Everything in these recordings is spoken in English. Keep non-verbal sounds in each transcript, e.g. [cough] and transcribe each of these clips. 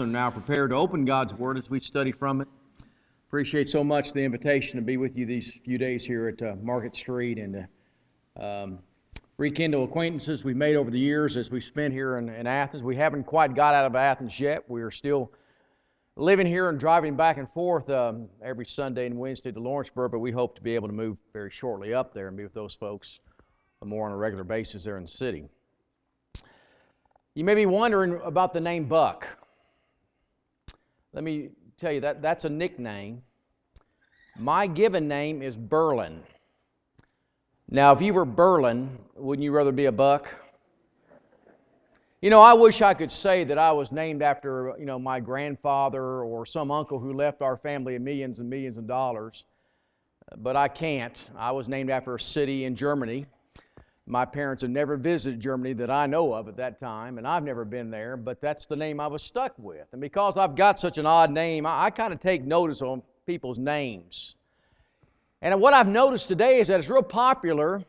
are now prepared to open God's Word as we study from it. Appreciate so much the invitation to be with you these few days here at uh, Market Street and to um, rekindle acquaintances we've made over the years as we spent here in, in Athens. We haven't quite got out of Athens yet. We are still living here and driving back and forth um, every Sunday and Wednesday to Lawrenceburg, but we hope to be able to move very shortly up there and be with those folks more on a regular basis there in the city. You may be wondering about the name Buc. Let me tell you that that's a nickname. My given name is Berlin. Now, if you were Berlin, wouldn't you rather be a buck? You know, I wish I could say that I was named after, you know, my grandfather or some uncle who left our family millions and millions of dollars, but I can't. I was named after a city in Germany my parents had never visited Germany that I know of at that time, and I've never been there, but that's the name I was stuck with. And because I've got such an odd name, I, I kind of take notice on people's names. And what I've noticed today is that it's real popular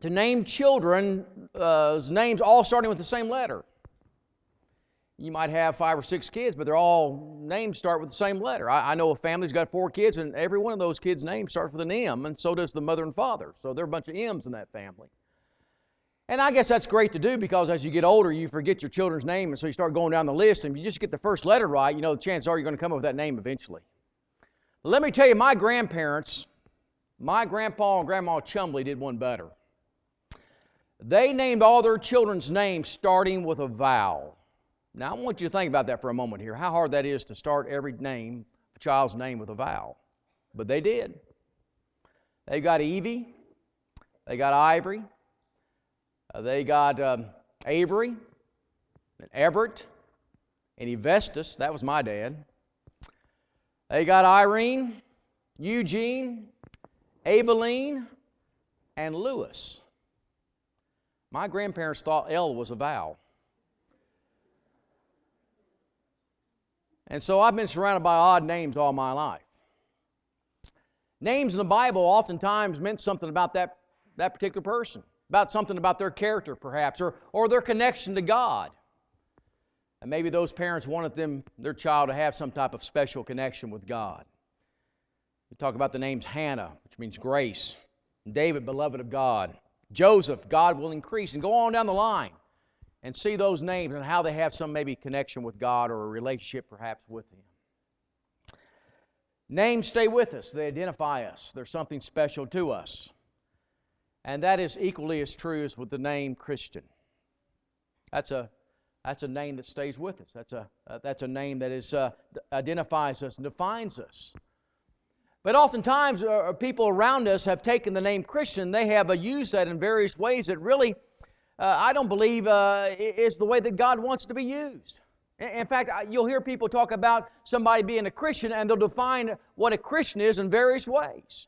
to name children's uh, names all starting with the same letter. You might have five or six kids, but they're all names start with the same letter. I, I know a family's got four kids, and every one of those kids' names starts with an M, and so does the mother and father. So there are a bunch of M's in that family. And I guess that's great to do because as you get older, you forget your children's name, and so you start going down the list. And if you just get the first letter right, you know the chances are you're going to come up with that name eventually. But let me tell you, my grandparents, my grandpa and grandma Chumbley did one better. They named all their children's names starting with a vowel. Now, I want you to think about that for a moment here, how hard that is to start every name, a child's name, with a vowel. But they did. They got Evie, they got Ivory, uh, they got um, Avery, and Everett, and Evestus, that was my dad. They got Irene, Eugene, Aveline, and Lewis. My grandparents thought L was a vowel. And so I've been surrounded by odd names all my life. Names in the Bible oftentimes meant something about that, that particular person, about something about their character, perhaps, or, or their connection to God. And maybe those parents wanted them, their child to have some type of special connection with God. We talk about the names Hannah, which means grace, David, beloved of God, Joseph, God will increase, and go on down the line and see those names and how they have some maybe connection with God or a relationship perhaps with Him. Names stay with us, they identify us, they're something special to us. And that is equally as true as with the name Christian. That's a, that's a name that stays with us. That's a, uh, that's a name that is, uh, identifies us and defines us. But oftentimes, uh, people around us have taken the name Christian, they have used that in various ways that really uh, I don't believe uh, is the way that God wants to be used. In fact, you'll hear people talk about somebody being a Christian and they'll define what a Christian is in various ways.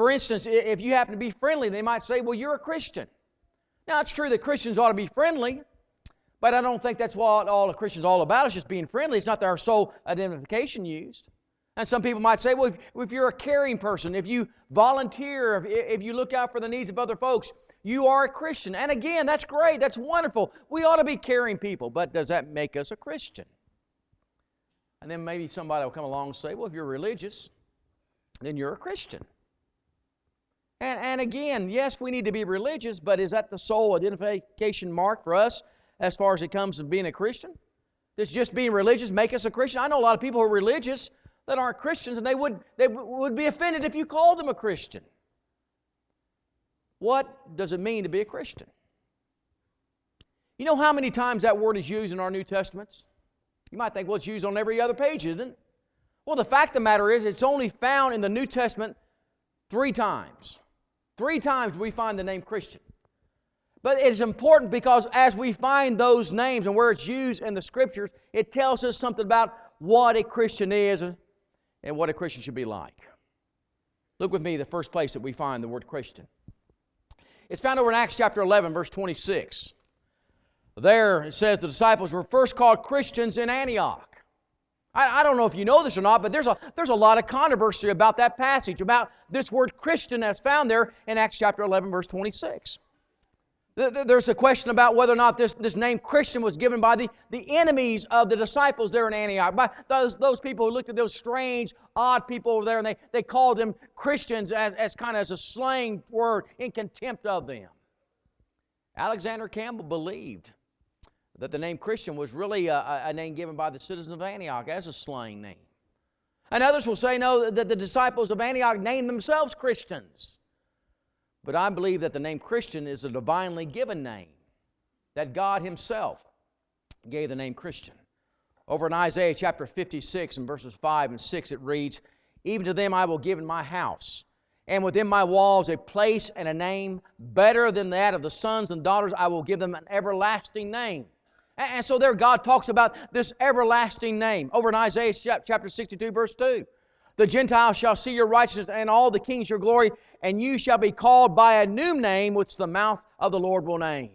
For instance, if you happen to be friendly, they might say, Well, you're a Christian. Now, it's true that Christians ought to be friendly, but I don't think that's what all a Christian's all about, is just being friendly. It's not our sole identification used. And some people might say, well, if, if, you're a caring person, if you volunteer, if, if you look out for the needs of other folks, you are a Christian. And again, that's great. That's wonderful. We ought to be caring people. But does that make us a Christian? And then maybe somebody will come along and say, well, if you're religious, then you're a Christian. And, and again, yes, we need to be religious, but is that the sole identification mark for us as far as it comes to being a Christian? Does just being religious make us a Christian? I know a lot of people who are religious that aren't Christians, and they would, they would be offended if you called them a Christian. What does it mean to be a Christian? You know how many times that word is used in our New Testaments? You might think, well, it's used on every other page, isn't it? Well, the fact of the matter is, it's only found in the New Testament three times. Three times we find the name Christian. But it's important because as we find those names and where it's used in the Scriptures, it tells us something about what a Christian is and what a Christian should be like. Look with me, the first place that we find the word Christian. It's found over in Acts chapter 11, verse 26. There it says the disciples were first called Christians in Antioch. I, I, don't know if you know this or not, but there's a, there's a lot of controversy about that passage, about this word Christian that's found there in Acts chapter 11, verse 26. There's a question about whether or not this, this name Christian was given by the, the enemies of the disciples there in Antioch, by those, those people who looked at those strange, odd people over there, and they, they called them Christians as, as kind of as a slang word in contempt of them. Alexander Campbell believed that the name Christian was really a, a name given by the citizens of Antioch as a slang name. And others will say, no, that the disciples of Antioch named themselves Christians. But I believe that the name Christian is a divinely given name, that God Himself gave the name Christian. Over in Isaiah chapter 56 and verses 5 and 6, it reads, Even to them I will give in my house, and within my walls a place and a name better than that of the sons and daughters. I will give them an everlasting name. And so there God talks about this everlasting name. Over in Isaiah chapter 62, verse 2. The Gentiles shall see your righteousness, and all the kings your glory, and you shall be called by a new name which the mouth of the Lord will name.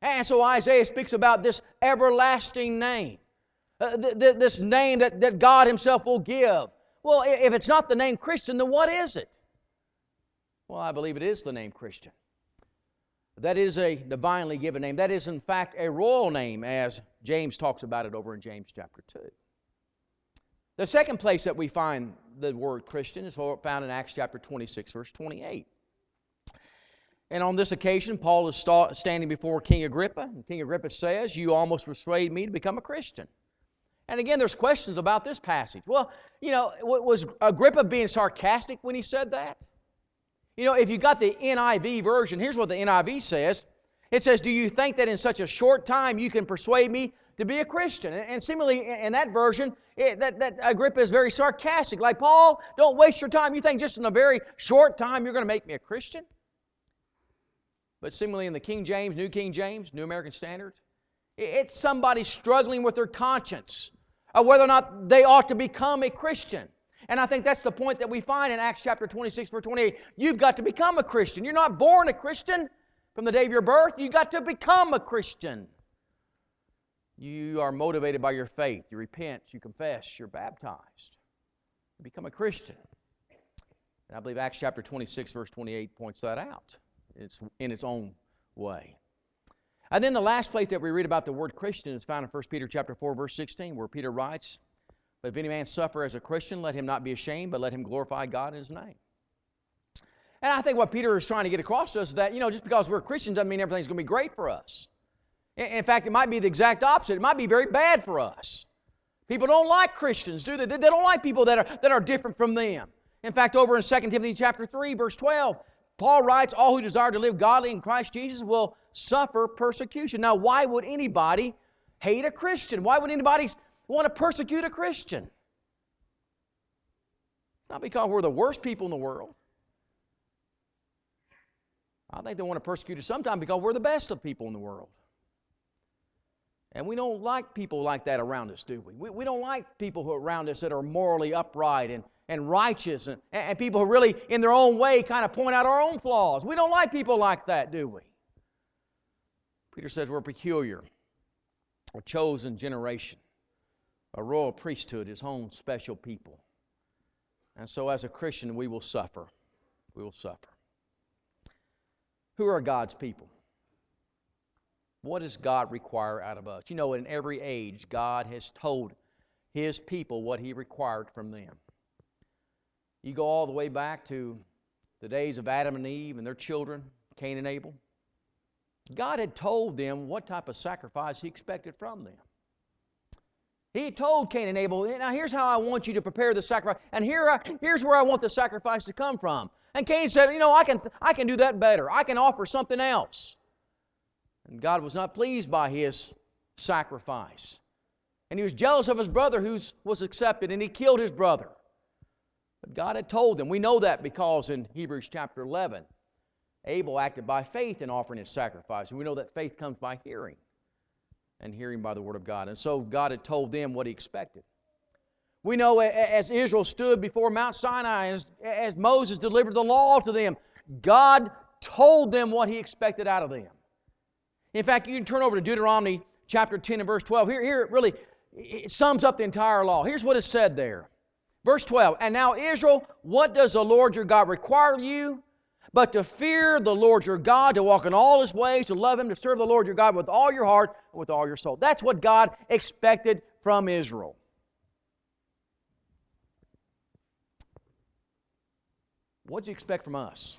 And so Isaiah speaks about this everlasting name, uh, th- th- this name that, that God Himself will give. Well, if it's not the name Christian, then what is it? Well, I believe it is the name Christian. That is a divinely given name. That is, in fact, a royal name, as James talks about it over in James chapter 2. The second place that we find the word Christian is found in Acts chapter 26, verse 28. And on this occasion, Paul is standing before King Agrippa, and King Agrippa says, You almost persuade me to become a Christian. And again, there's questions about this passage. Well, you know, was Agrippa being sarcastic when he said that? You know, if you got the NIV version, here's what the NIV says it says, Do you think that in such a short time you can persuade me to be a Christian. And similarly, in that version, it, that, that Agrippa is very sarcastic. Like, Paul, don't waste your time. You think just in a very short time you're going to make me a Christian? But similarly, in the King James, New King James, New American Standard, it's somebody struggling with their conscience of whether or not they ought to become a Christian. And I think that's the point that we find in Acts chapter 26, verse 28. You've got to become a Christian. You're not born a Christian from the day of your birth, you've got to become a Christian. You are motivated by your faith. You repent, you confess, you're baptized. You become a Christian. And I believe Acts chapter 26, verse 28 points that out. It's in its own way. And then the last place that we read about the word Christian is found in 1 Peter chapter 4, verse 16, where Peter writes, But if any man suffer as a Christian, let him not be ashamed, but let him glorify God in his name. And I think what Peter is trying to get across to us is that, you know, just because we're Christians doesn't mean everything's going to be great for us. In fact, it might be the exact opposite. It might be very bad for us. People don't like Christians, do they? They don't like people that are, that are different from them. In fact, over in 2 Timothy chapter 3, verse 12, Paul writes, All who desire to live godly in Christ Jesus will suffer persecution. Now, why would anybody hate a Christian? Why would anybody want to persecute a Christian? It's not because we're the worst people in the world. I think they want to persecute us sometimes because we're the best of people in the world. And we don't like people like that around us, do we? We, we don't like people who are around us that are morally upright and, and righteous and, and people who really, in their own way, kind of point out our own flaws. We don't like people like that, do we? Peter says we're peculiar, a chosen generation, a royal priesthood, his own special people. And so, as a Christian, we will suffer. We will suffer. Who are God's people? What does God require out of us? You know, in every age, God has told His people what He required from them. You go all the way back to the days of Adam and Eve and their children, Cain and Abel. God had told them what type of sacrifice He expected from them. He told Cain and Abel, now here's how I want you to prepare the sacrifice, and here I, here's where I want the sacrifice to come from. And Cain said, you know, I can, I can do that better. I can offer something else. And God was not pleased by his sacrifice. And he was jealous of his brother who was accepted, and he killed his brother. But God had told them. We know that because in Hebrews chapter 11, Abel acted by faith in offering his sacrifice. And we know that faith comes by hearing, and hearing by the Word of God. And so God had told them what he expected. We know as Israel stood before Mount Sinai, as, as Moses delivered the law to them, God told them what he expected out of them. In fact, you can turn over to Deuteronomy chapter 10 and verse 12. Here, here it really it sums up the entire law. Here's what is said there. Verse 12, And now, Israel, what does the Lord your God require of you? But to fear the Lord your God, to walk in all his ways, to love him, to serve the Lord your God with all your heart and with all your soul. That's what God expected from Israel. What do you expect from us?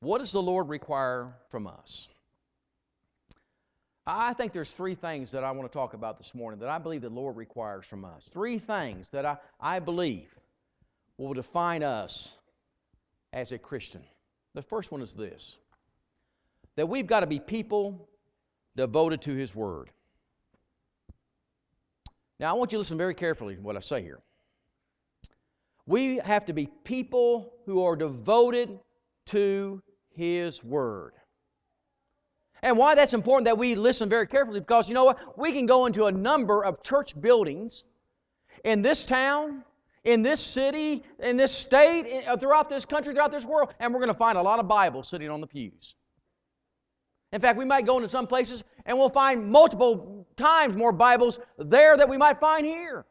What does the Lord require from us? I think there's three things that I want to talk about this morning that I believe the Lord requires from us. Three things that I, I believe will define us as a Christian. The first one is this that we've got to be people devoted to His Word. Now, I want you to listen very carefully to what I say here. We have to be people who are devoted to His Word. And why that's important that we listen very carefully because you know what? We can go into a number of church buildings in this town, in this city, in this state, uh, throughout this country, throughout this world, and we're going to find a lot of Bibles sitting on the pews. In fact, we might go into some places and we'll find multiple times more Bibles there that we might find here.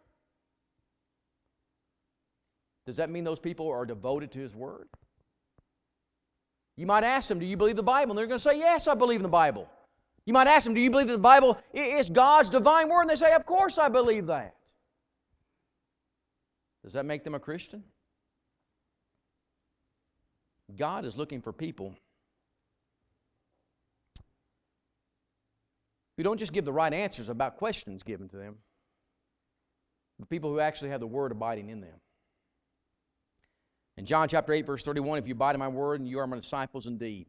Does that mean those people are devoted to His Word? You might ask them, Do you believe the Bible? And they're going to say, Yes, I believe in the Bible. You might ask them, Do you believe that the Bible is God's divine word? And they say, Of course I believe that. Does that make them a Christian? God is looking for people who don't just give the right answers about questions given to them, but people who actually have the Word abiding in them. In John chapter 8, verse 31, if you abide in my word, and you are my disciples indeed.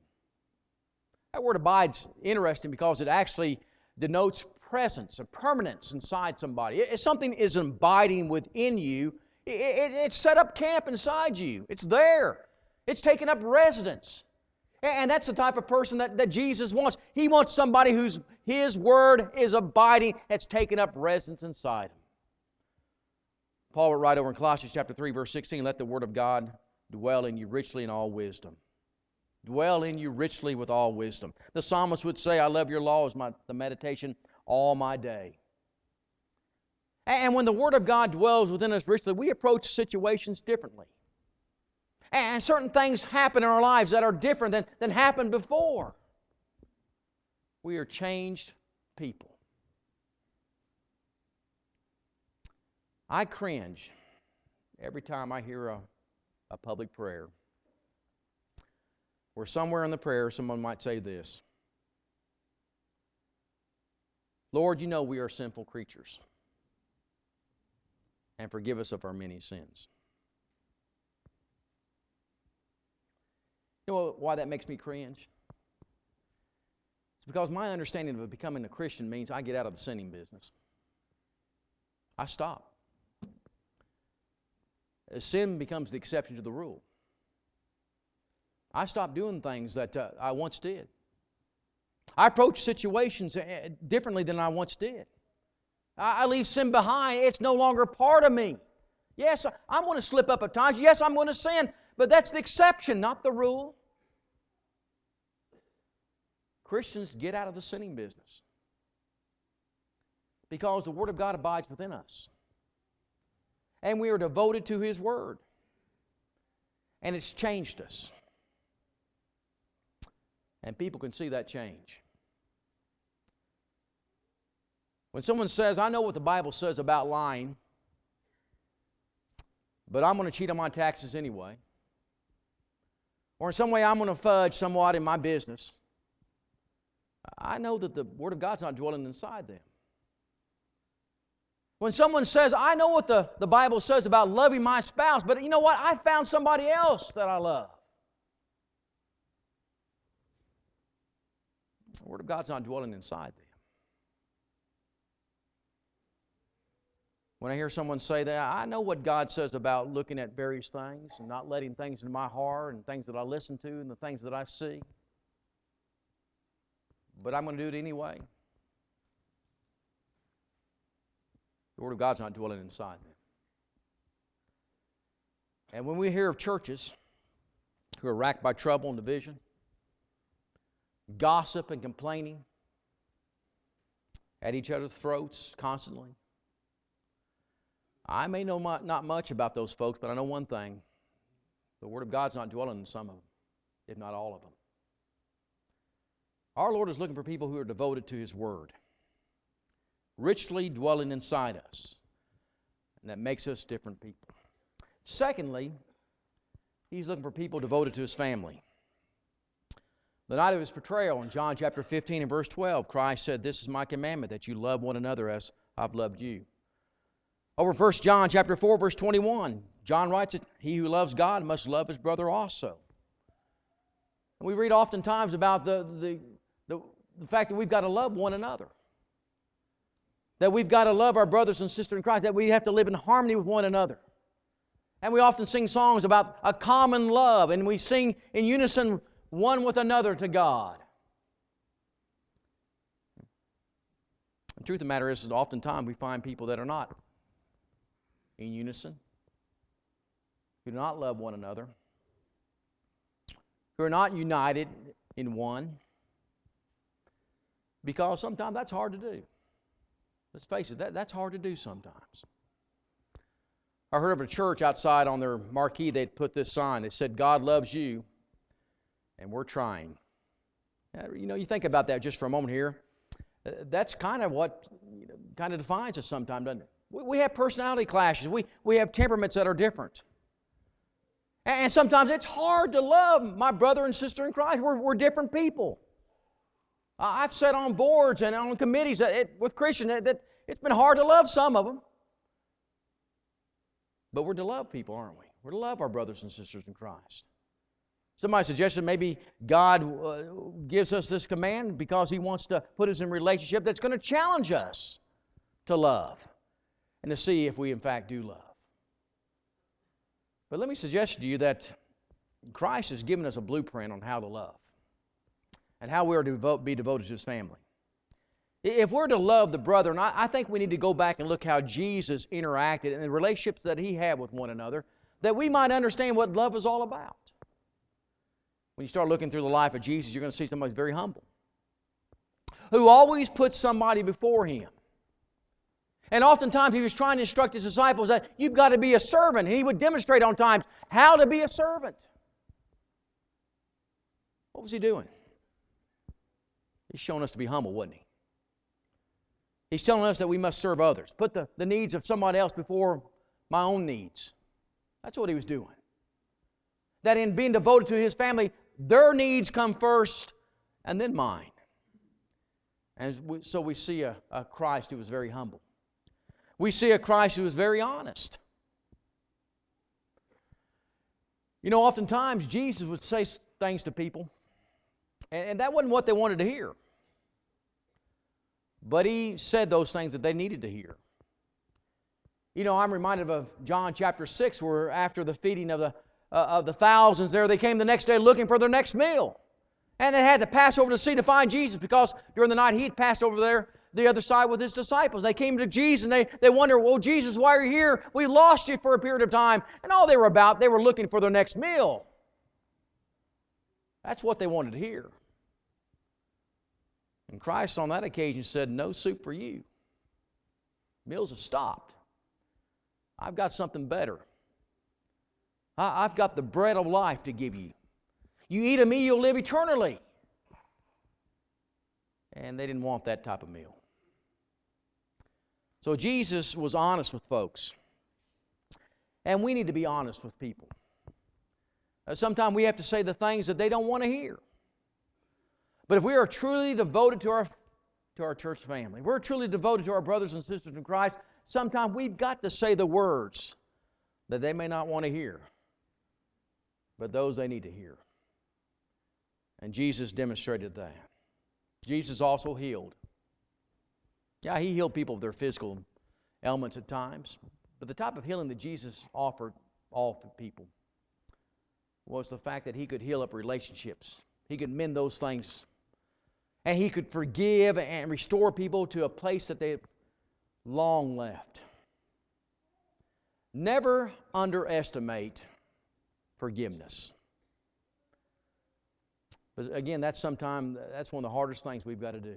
That word abide's interesting because it actually denotes presence, a permanence inside somebody. If something is abiding within you, it, it, it's set up camp inside you. It's there. It's taken up residence. And that's the type of person that, that Jesus wants. He wants somebody whose his word is abiding, that's taken up residence inside him. Paul would write over in Colossians chapter 3, verse 16, let the word of God dwell in you richly in all wisdom. Dwell in you richly with all wisdom. The psalmist would say, I love your law as my, the meditation all my day. And when the Word of God dwells within us richly, we approach situations differently. And certain things happen in our lives that are different than, than happened before. We are changed people. I cringe every time I hear a, a public prayer where somewhere in the prayer someone might say this Lord, you know we are sinful creatures, and forgive us of our many sins. You know why that makes me cringe? It's because my understanding of becoming a Christian means I get out of the sinning business. I stop sin becomes the exception to the rule. I stop doing things that uh, I once did. I approach situations uh, differently than I once did. I, leave sin behind. It's no longer part of me. Yes, I'm going to slip up at times. Yes, I'm going to sin, but that's the exception, not the rule. Christians get out of the sinning business because the Word of God abides within us and we are devoted to His Word. And it's changed us. And people can see that change. When someone says, I know what the Bible says about lying, but I'm going to cheat on my taxes anyway, or in some way I'm going to fudge somewhat in my business, I know that the Word of God's not dwelling inside them. When someone says, I know what the, the Bible says about loving my spouse, but you know what? I found somebody else that I love. The Word of God's not dwelling inside them. When I hear someone say that, I know what God says about looking at various things and not letting things in my heart and things that I listen to and the things that I see. But I'm going to do it anyway. The Word of God's not dwelling inside them. And when we hear of churches who are racked by trouble and division, gossip and complaining at each other's throats constantly, I may know not much about those folks, but I know one thing. The Word of God's not dwelling in some of them, if not all of them. Our Lord is looking for people who are devoted to His Word, richly dwelling inside us. And that makes us different people. Secondly, He's looking for people devoted to His family. The night of His betrayal in John chapter 15 and verse 12, Christ said, This is my commandment, that you love one another as I've loved you. Over 1 John chapter 4, verse 21, John writes he who loves God must love his brother also. And we read oftentimes about the, the, the, the fact that we've got to love one another. That we've got to love our brothers and sisters in Christ, that we have to live in harmony with one another. And we often sing songs about a common love, and we sing in unison one with another to God. The truth of the matter is, is oftentimes we find people that are not in unison, who do not love one another, who are not united in one, because sometimes that's hard to do. Let's face it, that, that's hard to do sometimes. I heard of a church outside on their marquee, they'd put this sign. It said, God loves you, and we're trying. You know, you think about that just for a moment here. Uh, that's kind of what you know, kind of defines us sometimes, doesn't it? We have personality clashes. We, we have temperaments that are different. And sometimes it's hard to love my brother and sister in Christ. We're, we're different people. I've sat on boards and on committees that it, with Christians that, that it's been hard to love some of them. But we're to love people, aren't we? We're to love our brothers and sisters in Christ. Somebody suggested maybe God uh, gives us this command because He wants to put us in a relationship that's going to challenge us to love and to see if we, in fact, do love. But let me suggest to you that Christ has given us a blueprint on how to love and how we are to be devoted to His family. If we're to love the brother, and I, think we need to go back and look how Jesus interacted and the relationships that He had with one another, that we might understand what love is all about. When you start looking through the life of Jesus, you're going to see somebody very humble, who always puts somebody before him. And oftentimes he was trying to instruct his disciples that you've got to be a servant. He would demonstrate on times how to be a servant. What was he doing? He's showing us to be humble, wasn't he? He's telling us that we must serve others, put the, the needs of somebody else before my own needs. That's what he was doing. That in being devoted to his family, their needs come first and then mine. And so we see a, a Christ who was very humble we see a Christ who is very honest. You know, oftentimes Jesus would say things to people, and, that wasn't what they wanted to hear. But he said those things that they needed to hear. You know, I'm reminded of John chapter 6, where after the feeding of the, uh, of the thousands there, they came the next day looking for their next meal. And they had to pass over the sea to find Jesus because during the night he had passed over there the other side with his disciples. They came to Jesus and they, they wonder, well, Jesus, why are you here? We lost you for a period of time. And all they were about, they were looking for their next meal. That's what they wanted to hear. And Christ on that occasion said, No soup for you. Meals have stopped. I've got something better. I've got the bread of life to give you. You eat of me, you'll live eternally. And they didn't want that type of meal. So Jesus was honest with folks. And we need to be honest with people. Uh, sometimes we have to say the things that they don't want to hear. But if we are truly devoted to our, to our church family, we're truly devoted to our brothers and sisters in Christ, sometimes we've got to say the words that they may not want to hear, but those they need to hear. And Jesus demonstrated that. Jesus also healed. Yeah, he healed people of their physical ailments at times, but the type of healing that Jesus offered all people was the fact that he could heal up relationships. He could mend those things. And he could forgive and restore people to a place that they long left. Never underestimate forgiveness. But again, that's sometimes that's one of the hardest things we've got to do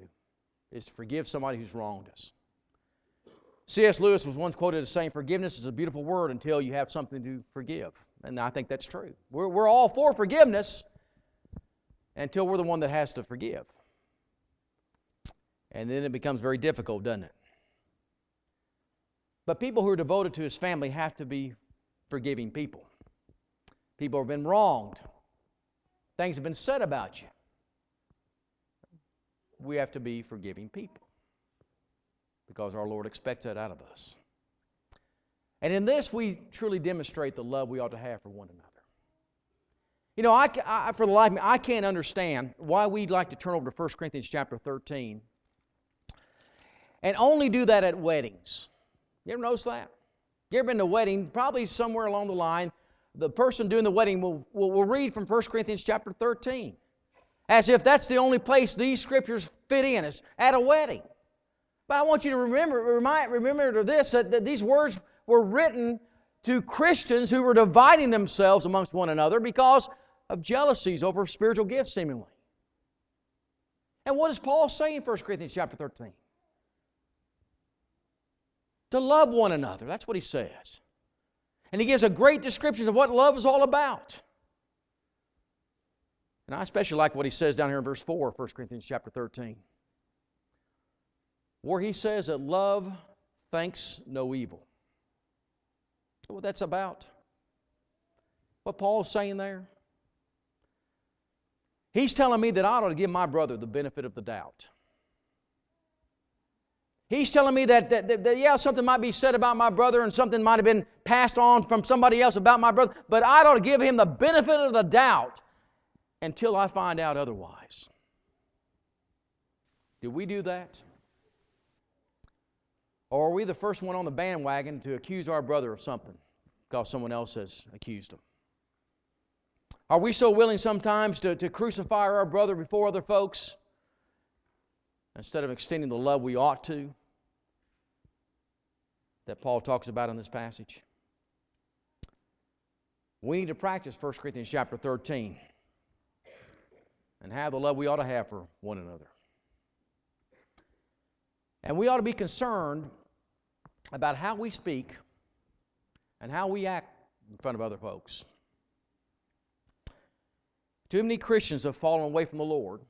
is to forgive somebody who's wronged us. C.S. Lewis was once quoted as saying, Forgiveness is a beautiful word until you have something to forgive. And I think that's true. We're, we're all for forgiveness until we're the one that has to forgive. And then it becomes very difficult, doesn't it? But people who are devoted to his family have to be forgiving people. People have been wronged, things have been said about you. We have to be forgiving people because our Lord expects that out of us. And in this, we truly demonstrate the love we ought to have for one another. You know, I, I, for the life of me, I can't understand why we'd like to turn over to 1 Corinthians chapter 13 and only do that at weddings. You ever notice that? You ever been to a wedding? Probably somewhere along the line, the person doing the wedding will, will, will read from 1 Corinthians chapter 13 as if that's the only place these scriptures fit in, is at a wedding. But I want you to remember, remind, remember this that, that these words were written to Christians who were dividing themselves amongst one another because of jealousies over spiritual gifts, seemingly. And what does Paul say in 1 Corinthians chapter 13? To love one another. That's what he says. And he gives a great description of what love is all about. And I especially like what he says down here in verse 4, 1 Corinthians chapter 13, where he says that love thinks no evil. what that's about? What Paul's saying there? He's telling me that I ought to give my brother the benefit of the doubt. He's telling me that, that, that, that, yeah, something might be said about my brother and something might have been passed on from somebody else about my brother, but I ought to give him the benefit of the doubt until I find out otherwise. Do we do that? Or are we the first one on the bandwagon to accuse our brother of something because someone else has accused him? Are we so willing sometimes to, to crucify our brother before other folks instead of extending the love we ought to that Paul talks about in this passage? We need to practice 1 Corinthians chapter 13 and have the love we ought to have for one another. And we ought to be concerned about how we speak and how we act in front of other folks. Too many Christians have fallen away from the Lord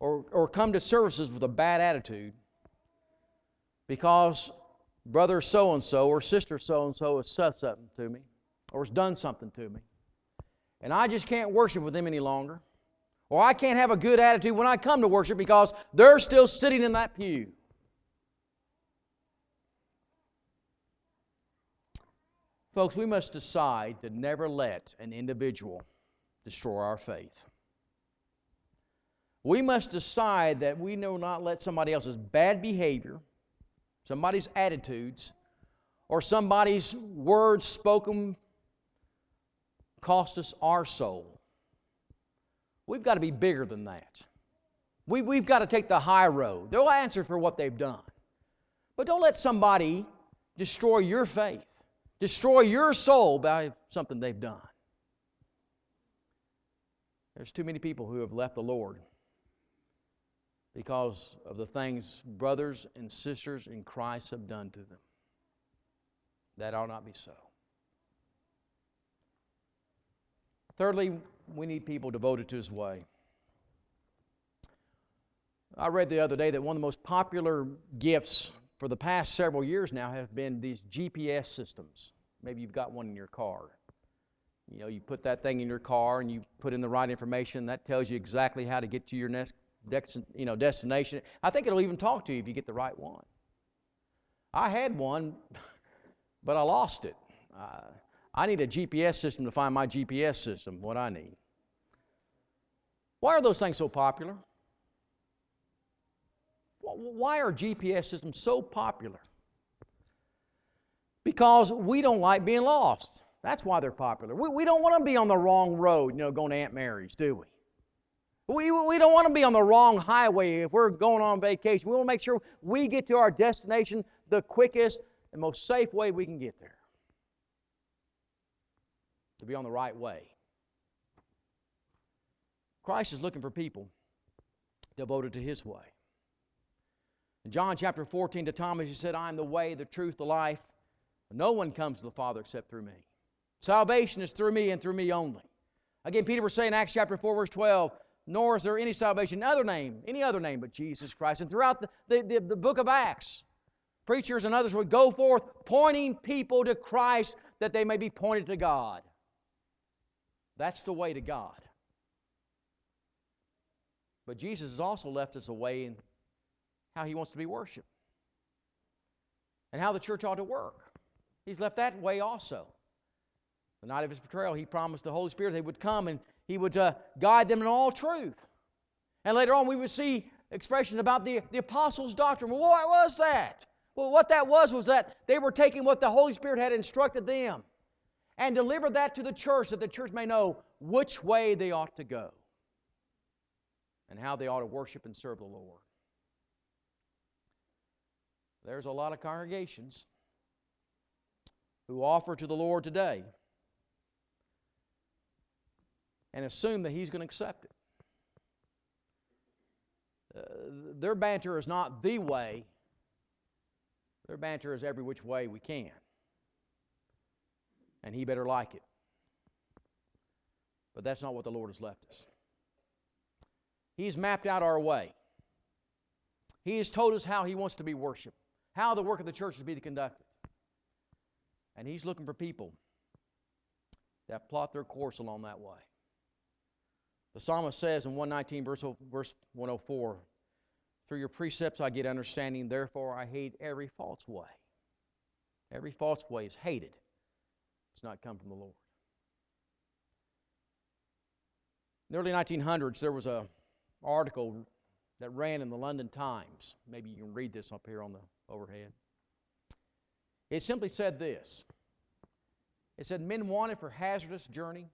or, or come to services with a bad attitude because brother so and so or sister so and so has said something to me or has done something to me. And I just can't worship with them any longer. Or I can't have a good attitude when I come to worship because they're still sitting in that pew. Folks, we must decide to never let an individual destroy our faith. We must decide that we will not let somebody else's bad behavior, somebody's attitudes, or somebody's words spoken cost us our soul. We've got to be bigger than that. We, we've got to take the high road. They'll answer for what they've done. But don't let somebody destroy your faith, destroy your soul by something they've done. There's too many people who have left the Lord because of the things brothers and sisters in Christ have done to them. That ought not be so. Thirdly, we need people devoted to His way. I read the other day that one of the most popular gifts for the past several years now have been these GPS systems. Maybe you've got one in your car. You know, you put that thing in your car and you put in the right information. That tells you exactly how to get to your next you know, destination. I think it'll even talk to you if you get the right one. I had one, [laughs] but I lost it. Uh, I need a GPS system to find my GPS system, what I need. Why are those things so popular? Why are GPS systems so popular? Because we don't like being lost. That's why they're popular. We, we don't want to be on the wrong road, you know, going to Aunt Mary's, do we? We, we don't want to be on the wrong highway if we're going on vacation. We want to make sure we get to our destination the quickest and most safe way we can get there. To be on the right way. Christ is looking for people devoted to His way. In John chapter 14 to Thomas, He said, I am the way, the truth, the life. No one comes to the Father except through me. Salvation is through me and through me only. Again, Peter was saying in Acts chapter 4, verse 12, nor is there any salvation other name, any other name but Jesus Christ. And throughout the, the, the, the book of Acts, preachers and others would go forth pointing people to Christ that they may be pointed to God. That's the way to God. But Jesus has also left us a way in how he wants to be worshiped and how the church ought to work. He's left that way also. The night of his betrayal, he promised the Holy Spirit they would come and he would uh, guide them in all truth. And later on, we would see expressions about the, the apostles' doctrine. Well, what was that? Well, what that was was that they were taking what the Holy Spirit had instructed them and deliver that to the church that the church may know which way they ought to go and how they ought to worship and serve the Lord. There's a lot of congregations who offer to the Lord today and assume that He's going to accept it. Uh, their banter is not the way, their banter is every which way we can. And He better like it. But that's not what the Lord has left us. He's mapped out our way. He has told us how He wants to be worshiped, how the work of the church is to be conducted. And He's looking for people that plot their course along that way. The psalmist says in 119, verse, verse 104, Through your precepts I get understanding, therefore I hate every false way. Every false way is hated. It's not come from the Lord. In the early 1900s, there was an article that ran in the London Times. Maybe you can read this up here on the overhead. It simply said this It said, Men wanted for hazardous journey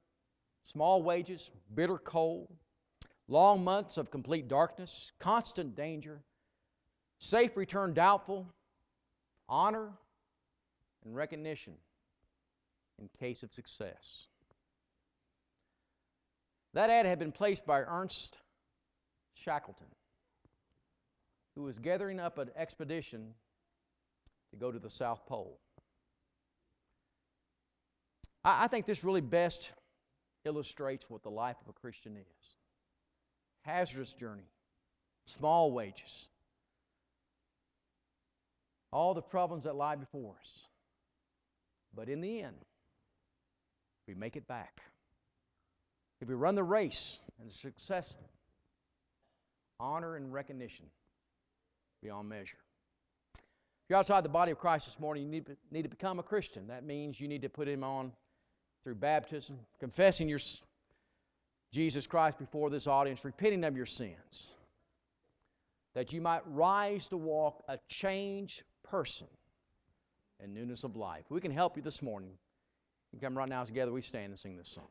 small wages, bitter cold, long months of complete darkness, constant danger, safe return doubtful, honor and recognition in case of success. That ad had been placed by Ernest Shackleton, who was gathering up an expedition to go to the South Pole. I, I think this really best illustrates what the life of a Christian is hazardous journey, small wages, all the problems that lie before us. But in the end, we make it back. If we run the race and success, honor and recognition beyond measure. If you're outside the body of Christ this morning, you need, need to become a Christian. That means you need to put Him on through baptism, confessing your Jesus Christ before this audience, repenting of your sins, that you might rise to walk a changed person in newness of life. We can help you this morning. Come right now together. We stand and sing this song.